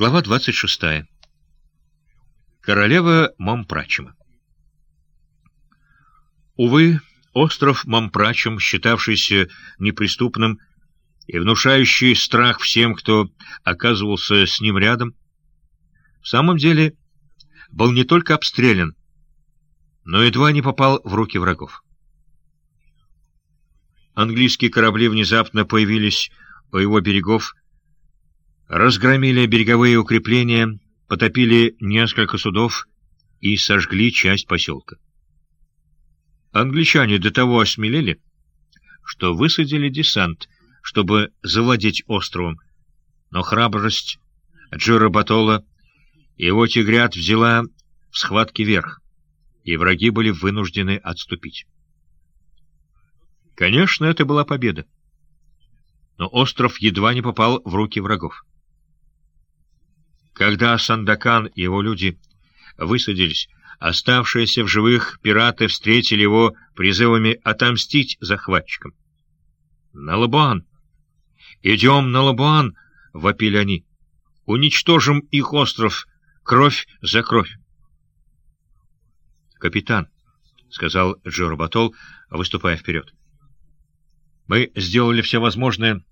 Глава 26. Королева Мампрачема. Увы, остров Мампрачем, считавшийся неприступным и внушающий страх всем, кто оказывался с ним рядом, в самом деле был не только обстрелян, но едва не попал в руки врагов. Английские корабли внезапно появились у его берегов, разгромили береговые укрепления, потопили несколько судов и сожгли часть поселка. Англичане до того осмелели, что высадили десант, чтобы завладеть островом, но храбрость Джира Батола и его тигрят взяла в схватке верх, и враги были вынуждены отступить. Конечно, это была победа, но остров едва не попал в руки врагов. Когда Сандакан и его люди высадились, оставшиеся в живых пираты встретили его призывами отомстить захватчикам. «На Лабуан! Идем на Лабуан!» — вопили они. «Уничтожим их остров! Кровь за кровь!» «Капитан», — сказал Джо Батол, выступая вперед, — «мы сделали все возможное,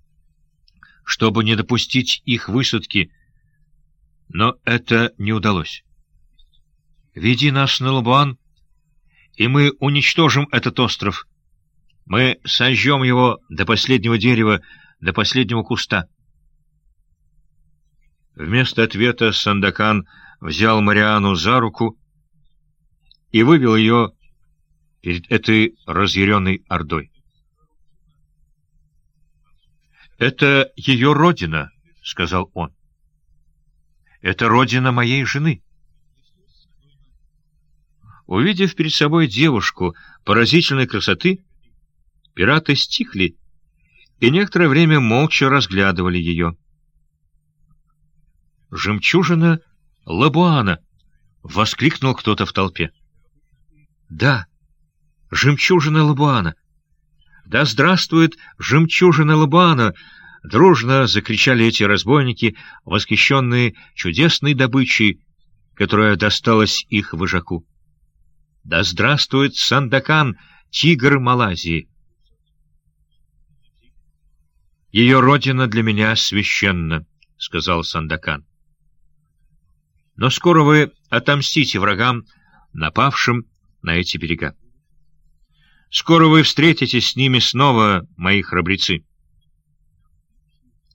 чтобы не допустить их высадки но это не удалось. «Веди нас на Лабуан, и мы уничтожим этот остров. Мы сожжем его до последнего дерева, до последнего куста». Вместо ответа Сандакан взял Мариану за руку и вывел ее перед этой разъяренной ордой. «Это ее родина», — сказал он. Это родина моей жены. Увидев перед собой девушку поразительной красоты, пираты стихли и некоторое время молча разглядывали ее. «Жемчужина Лабуана!» — воскликнул кто-то в толпе. «Да, жемчужина Лабуана! Да здравствует жемчужина Лабуана!» Дружно закричали эти разбойники, восхищенные чудесной добычей, которая досталась их вожаку. «Да здравствует Сандакан, тигр Малайзии!» «Ее родина для меня священна», — сказал Сандакан. «Но скоро вы отомстите врагам, напавшим на эти берега. Скоро вы встретитесь с ними снова, мои храбрецы».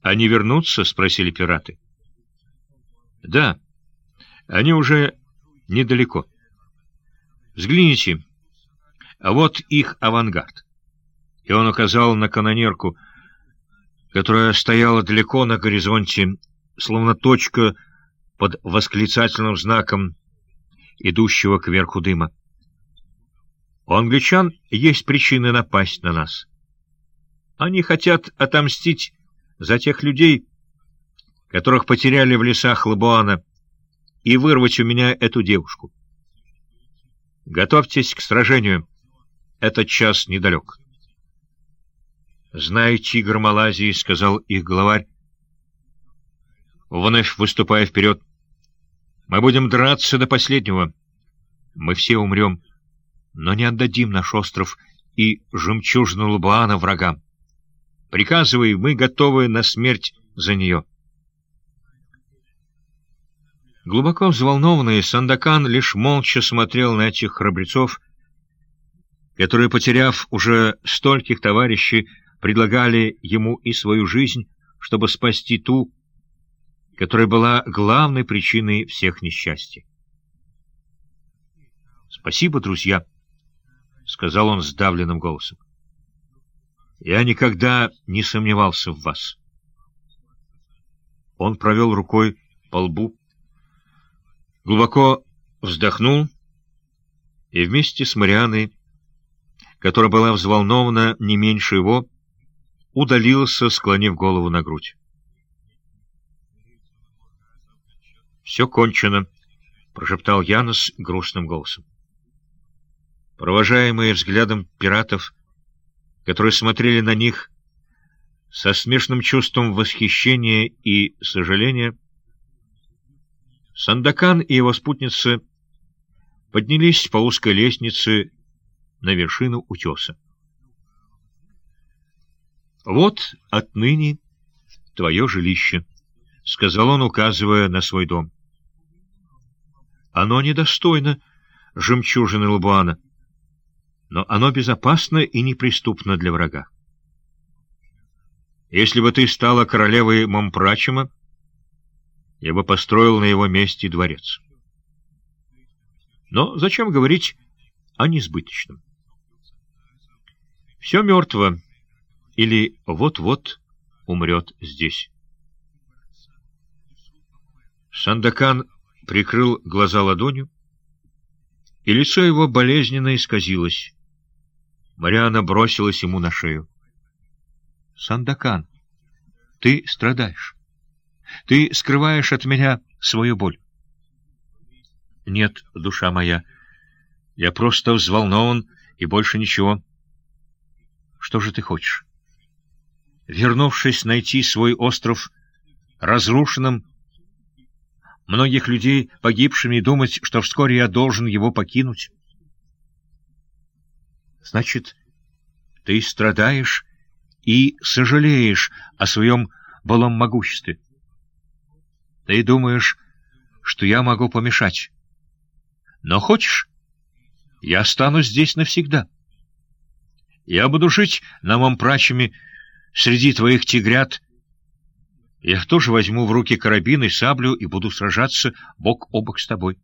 «Они вернутся?» — спросили пираты. «Да, они уже недалеко. Взгляните, а вот их авангард». И он указал на канонерку, которая стояла далеко на горизонте, словно точка под восклицательным знаком идущего кверху дыма. У англичан есть причины напасть на нас. Они хотят отомстить за тех людей, которых потеряли в лесах Лабуана, и вырвать у меня эту девушку. Готовьтесь к сражению. Этот час недалек. «Знай, тигр Малайзии», — сказал их главарь, вновь выступая вперед, — «мы будем драться до последнего. Мы все умрем, но не отдадим наш остров и жемчужину Лабуана врагам. Приказывай, мы готовы на смерть за нее. Глубоко взволнованный Сандакан лишь молча смотрел на этих храбрецов, которые, потеряв уже стольких товарищей, предлагали ему и свою жизнь, чтобы спасти ту, которая была главной причиной всех несчастий. «Спасибо, друзья», — сказал он сдавленным голосом. Я никогда не сомневался в вас. Он провел рукой по лбу, глубоко вздохнул и вместе с Марианой, которая была взволнована не меньше его, удалился, склонив голову на грудь. «Все кончено», — прошептал Янос грустным голосом. Провожаемые взглядом пиратов, которые смотрели на них со смешным чувством восхищения и сожаления, Сандакан и его спутница поднялись по узкой лестнице на вершину утеса. «Вот отныне твое жилище», — сказал он, указывая на свой дом. «Оно недостойно жемчужины Лабуана, но оно безопасно и неприступно для врага. Если бы ты стала королевой Момпрачема, я бы построил на его месте дворец. Но зачем говорить о несбыточном? Все мертво или вот-вот умрет здесь. Сандакан прикрыл глаза ладонью, и лицо его болезненно исказилось. Мариана бросилась ему на шею. — Сандакан, ты страдаешь. Ты скрываешь от меня свою боль. — Нет, душа моя, я просто взволнован и больше ничего. Что же ты хочешь? Вернувшись найти свой остров разрушенным, многих людей погибшими, думать, что вскоре я должен его покинуть? Значит, ты страдаешь и сожалеешь о своем былом могуществе. Ты думаешь, что я могу помешать. Но хочешь, я останусь здесь навсегда. Я буду жить на Мампрачами среди твоих тигрят. Я тоже возьму в руки карабин и саблю и буду сражаться бок о бок с тобой.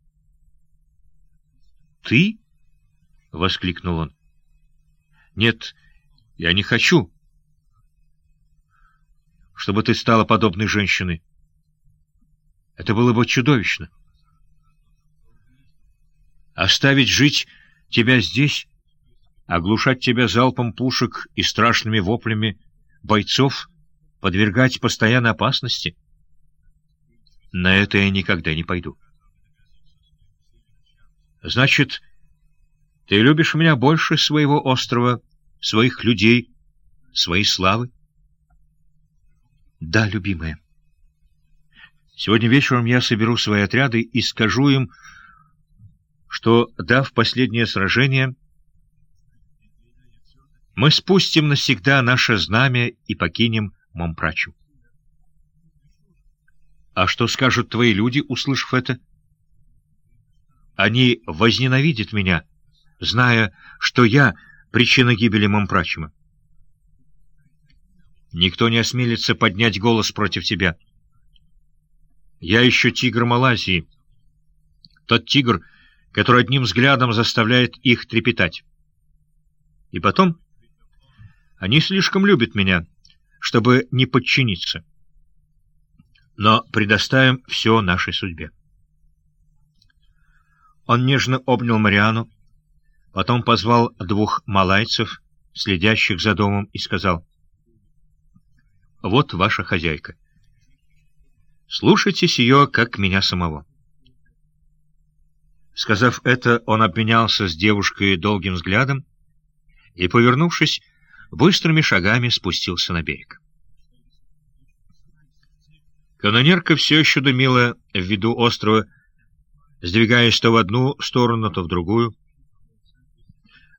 — Ты? — воскликнул он. — Нет, я не хочу, чтобы ты стала подобной женщиной. Это было бы чудовищно. Оставить жить тебя здесь, оглушать тебя залпом пушек и страшными воплями бойцов, подвергать постоянной опасности? На это я никогда не пойду. Значит, ты любишь меня больше своего острова, своих людей, своей славы? Да, любимая. Сегодня вечером я соберу свои отряды и скажу им, что, дав последнее сражение, мы спустим навсегда наше знамя и покинем Момпрачу. А что скажут твои люди, услышав это? Они возненавидят меня, зная, что я причина гибели Момпрачема. Никто не осмелится поднять голос против тебя. Я еще тигр Малайзии. Тот тигр, который одним взглядом заставляет их трепетать. И потом, они слишком любят меня, чтобы не подчиниться. Но предоставим все нашей судьбе. Он нежно обнял Мариану, потом позвал двух малайцев, следящих за домом, и сказал, «Вот ваша хозяйка. Слушайтесь ее, как меня самого». Сказав это, он обменялся с девушкой долгим взглядом и, повернувшись, быстрыми шагами спустился на берег. Канонерка все еще дымила в виду острова, сдвигаясь то в одну сторону, то в другую.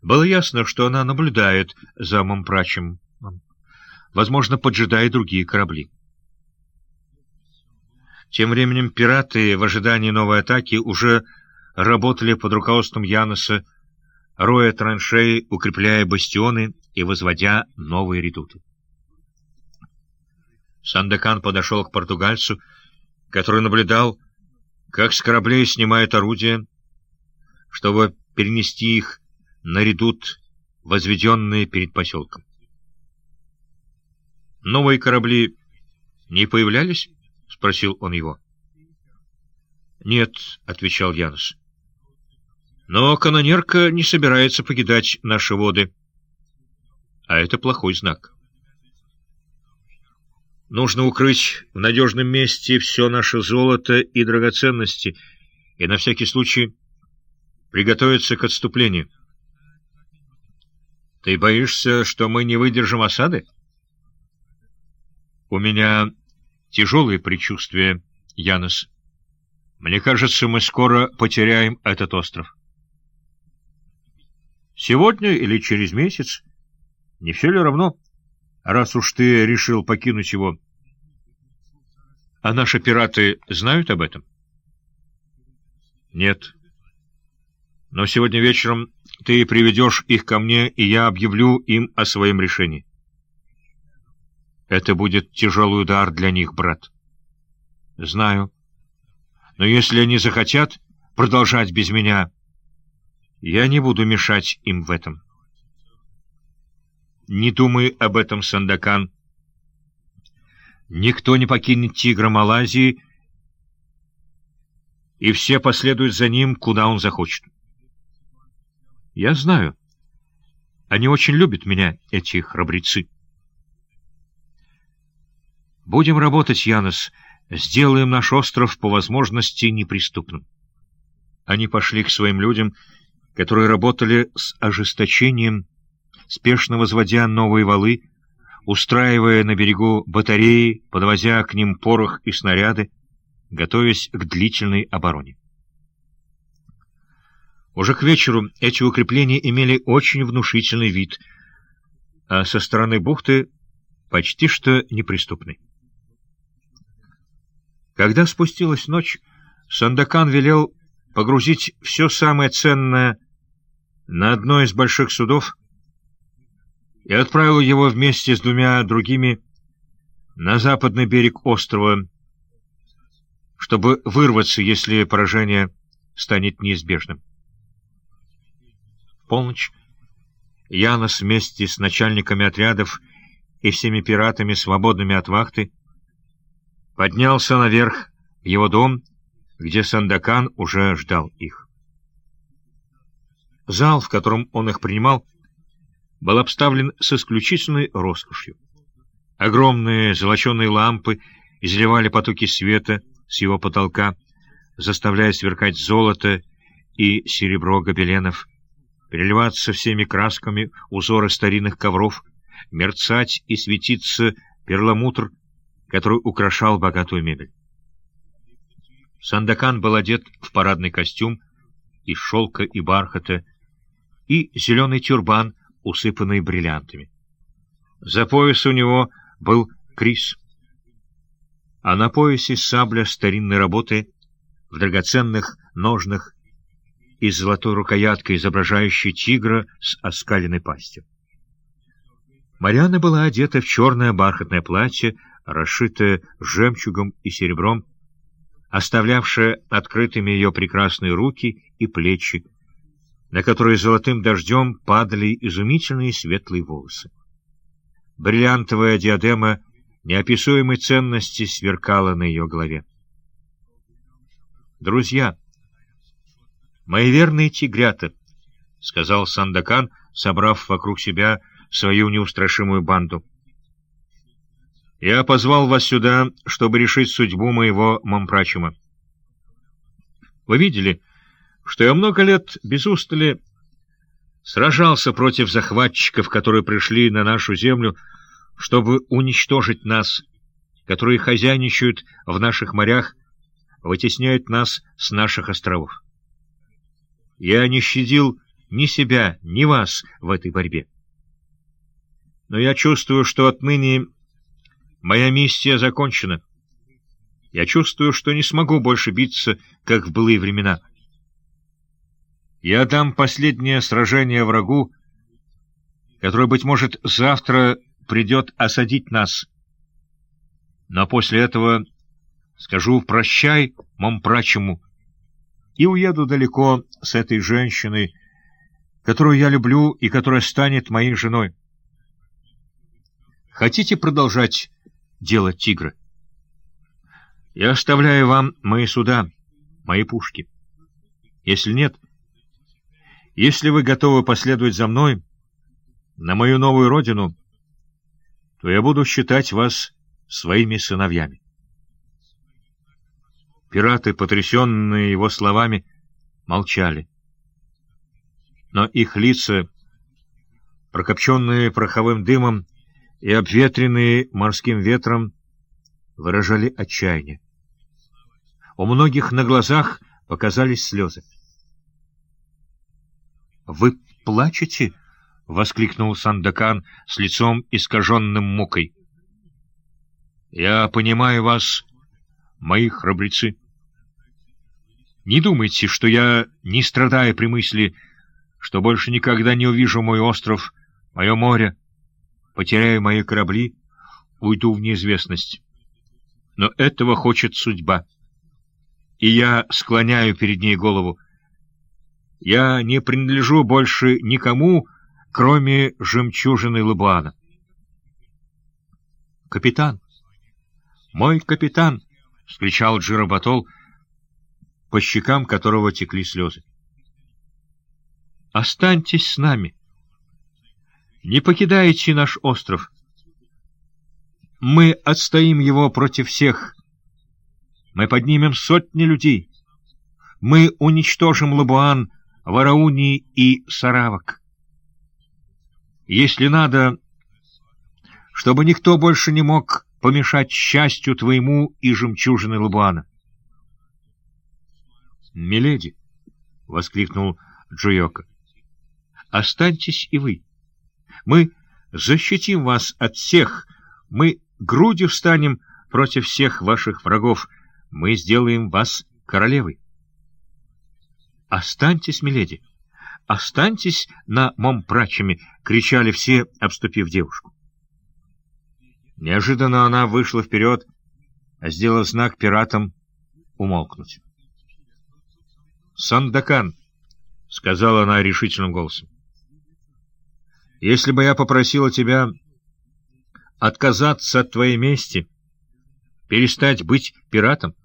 Было ясно, что она наблюдает за Момпрачем, возможно, поджидая другие корабли. Тем временем пираты в ожидании новой атаки уже работали под руководством Яноса, роя траншеи, укрепляя бастионы и возводя новые редуты. Сандекан подошел к португальцу, который наблюдал, как с кораблей снимают орудия, чтобы перенести их на редут, возведенные перед поселком. «Новые корабли не появлялись?» — спросил он его. «Нет», — отвечал Янус. Но канонерка не собирается покидать наши воды. А это плохой знак. Нужно укрыть в надежном месте все наше золото и драгоценности, и на всякий случай приготовиться к отступлению. Ты боишься, что мы не выдержим осады? У меня тяжелые предчувствия, Янос. Мне кажется, мы скоро потеряем этот остров. Сегодня или через месяц? Не все ли равно, раз уж ты решил покинуть его? А наши пираты знают об этом? Нет. Но сегодня вечером ты приведешь их ко мне, и я объявлю им о своем решении. Это будет тяжелый удар для них, брат. Знаю. Но если они захотят продолжать без меня, я не буду мешать им в этом. Не думай об этом, Сандакан. Никто не покинет тигра Малайзии, и все последуют за ним, куда он захочет. Я знаю. Они очень любят меня, эти храбрецы. Будем работать, Янос, — Сделаем наш остров по возможности неприступным. Они пошли к своим людям, которые работали с ожесточением, спешно возводя новые валы, устраивая на берегу батареи, подвозя к ним порох и снаряды, готовясь к длительной обороне. Уже к вечеру эти укрепления имели очень внушительный вид, а со стороны бухты почти что неприступный. Когда спустилась ночь, Сандакан велел погрузить все самое ценное на одно из больших судов и отправил его вместе с двумя другими на западный берег острова, чтобы вырваться, если поражение станет неизбежным. Полночь Янос вместе с начальниками отрядов и всеми пиратами, свободными от вахты, поднялся наверх в его дом, где Сандакан уже ждал их. Зал, в котором он их принимал, был обставлен с исключительной роскошью. Огромные золоченые лампы изливали потоки света с его потолка, заставляя сверкать золото и серебро гобеленов, переливаться всеми красками узоры старинных ковров, мерцать и светиться перламутр который украшал богатую мебель. Сандакан был одет в парадный костюм из шелка и бархата и зеленый тюрбан, усыпанный бриллиантами. За пояс у него был крис, а на поясе сабля старинной работы в драгоценных ножнах и золотой рукояткой, изображающей тигра с оскаленной пастью. Мариана была одета в черное бархатное платье расшитая жемчугом и серебром, оставлявшая открытыми ее прекрасные руки и плечи, на которые золотым дождем падали изумительные светлые волосы. Бриллиантовая диадема неописуемой ценности сверкала на ее голове. «Друзья, мои верные тигрята», — сказал Сандакан, собрав вокруг себя свою неустрашимую банду, — я позвал вас сюда, чтобы решить судьбу моего Мампрачума. Вы видели, что я много лет без устали сражался против захватчиков, которые пришли на нашу землю, чтобы уничтожить нас, которые хозяйничают в наших морях, вытесняют нас с наших островов. Я не щадил ни себя, ни вас в этой борьбе. Но я чувствую, что отныне Моя миссия закончена. Я чувствую, что не смогу больше биться, как в былые времена. Я дам последнее сражение врагу, который, быть может, завтра придет осадить нас. Но после этого скажу «прощай, Момпрачему» и уеду далеко с этой женщиной, которую я люблю и которая станет моей женой. Хотите продолжать дело тигра. Я оставляю вам мои суда, мои пушки. Если нет, если вы готовы последовать за мной на мою новую родину, то я буду считать вас своими сыновьями. Пираты, потрясенные его словами, молчали. Но их лица, прокопченные пороховым дымом, и обветренные морским ветром выражали отчаяние. У многих на глазах показались слезы. «Вы плачете?» — воскликнул Сандакан с лицом искаженным мукой. «Я понимаю вас, мои храбрецы. Не думайте, что я, не страдая при мысли, что больше никогда не увижу мой остров, мое море, потеряю мои корабли, уйду в неизвестность. Но этого хочет судьба. И я склоняю перед ней голову. Я не принадлежу больше никому, кроме жемчужины Лабуана. «Капитан! Мой капитан!» — скричал Джиробатол, по щекам которого текли слезы. «Останьтесь с нами! Не покидайте наш остров! Мы отстоим его против всех! Мы поднимем сотни людей! Мы уничтожим Лабуан!» Варауни и Саравок. Если надо, чтобы никто больше не мог помешать счастью твоему и жемчужины Лабуана. «Миледи!» — воскликнул Джуйока. «Останьтесь и вы. Мы защитим вас от всех. Мы грудью встанем против всех ваших врагов. Мы сделаем вас королевой». «Останьтесь, миледи! Останьтесь на Момпрачами!» — кричали все, обступив девушку. Неожиданно она вышла вперед, сделав знак пиратам умолкнуть. «Сандакан!» — сказала она решительным голосом. «Если бы я попросила тебя отказаться от твоей мести, перестать быть пиратом,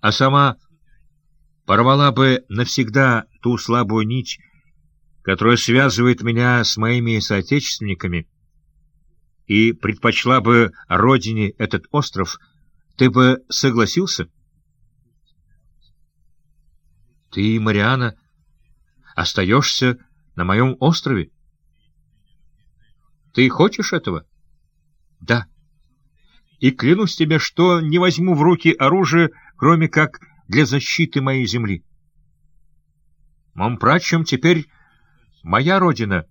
а сама порвала бы навсегда ту слабую нить, которая связывает меня с моими соотечественниками, и предпочла бы родине этот остров, ты бы согласился? Ты, Мариана, остаешься на моем острове? Ты хочешь этого? Да. И клянусь тебе, что не возьму в руки оружие, кроме как для защиты моей земли. Момпрачем теперь моя родина,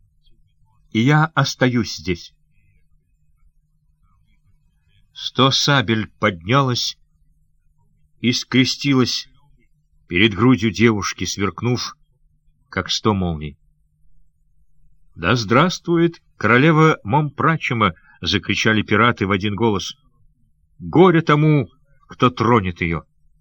и я остаюсь здесь. Сто сабель поднялась и скрестилась перед грудью девушки, сверкнув, как сто молний. «Да здравствует королева Момпрачема!» — закричали пираты в один голос. «Горе тому, кто тронет ее!»